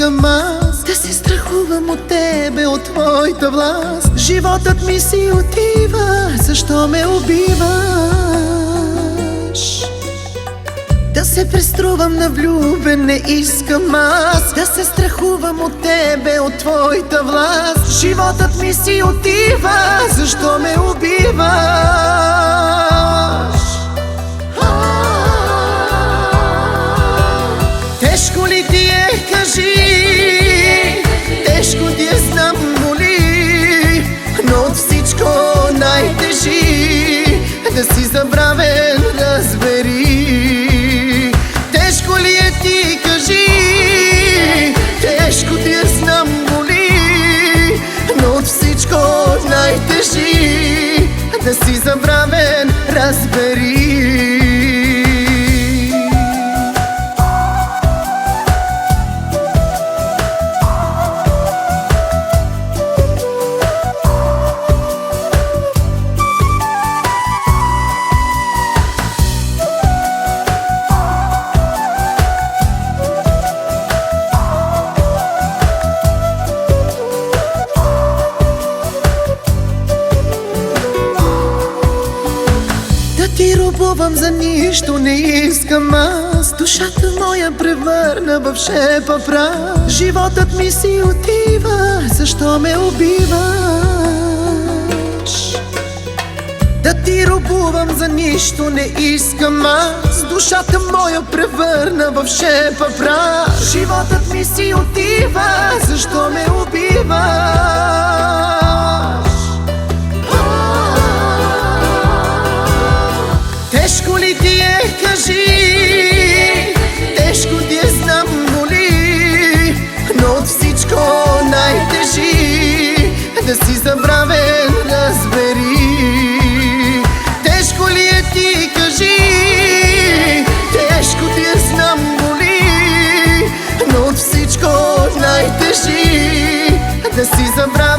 искам аз. Да се страхувам от тебе, от твоята власт. Животът ми си отива, защо ме убиваш? Да се преструвам на влюбен не искам аз. Да се страхувам от тебе, от твоята власт. Животът ми си отива, защо ме убиваш? Забравен, разбери. Тежко ли е ти, кажи? Тежко ти е, знам, моли Но от всичко най-тежи Да си забравен, ти робувам за нищо не искам аз Душата моя превърна в шепа прах Животът ми си отива, защо ме убиваш? Да ти робувам за нищо не искам аз Душата моя превърна в шепа прах Животът ми си отива, защо ме убиваш? Тежко ли ти е, кажи? Тежко ти е, знам, моли. Но от всичко най-тежи Да си забравен, разбери. Тежко ли е ти, кажи? Тежко ти е, знам, моли. Но от всичко най-тежи Да си забравен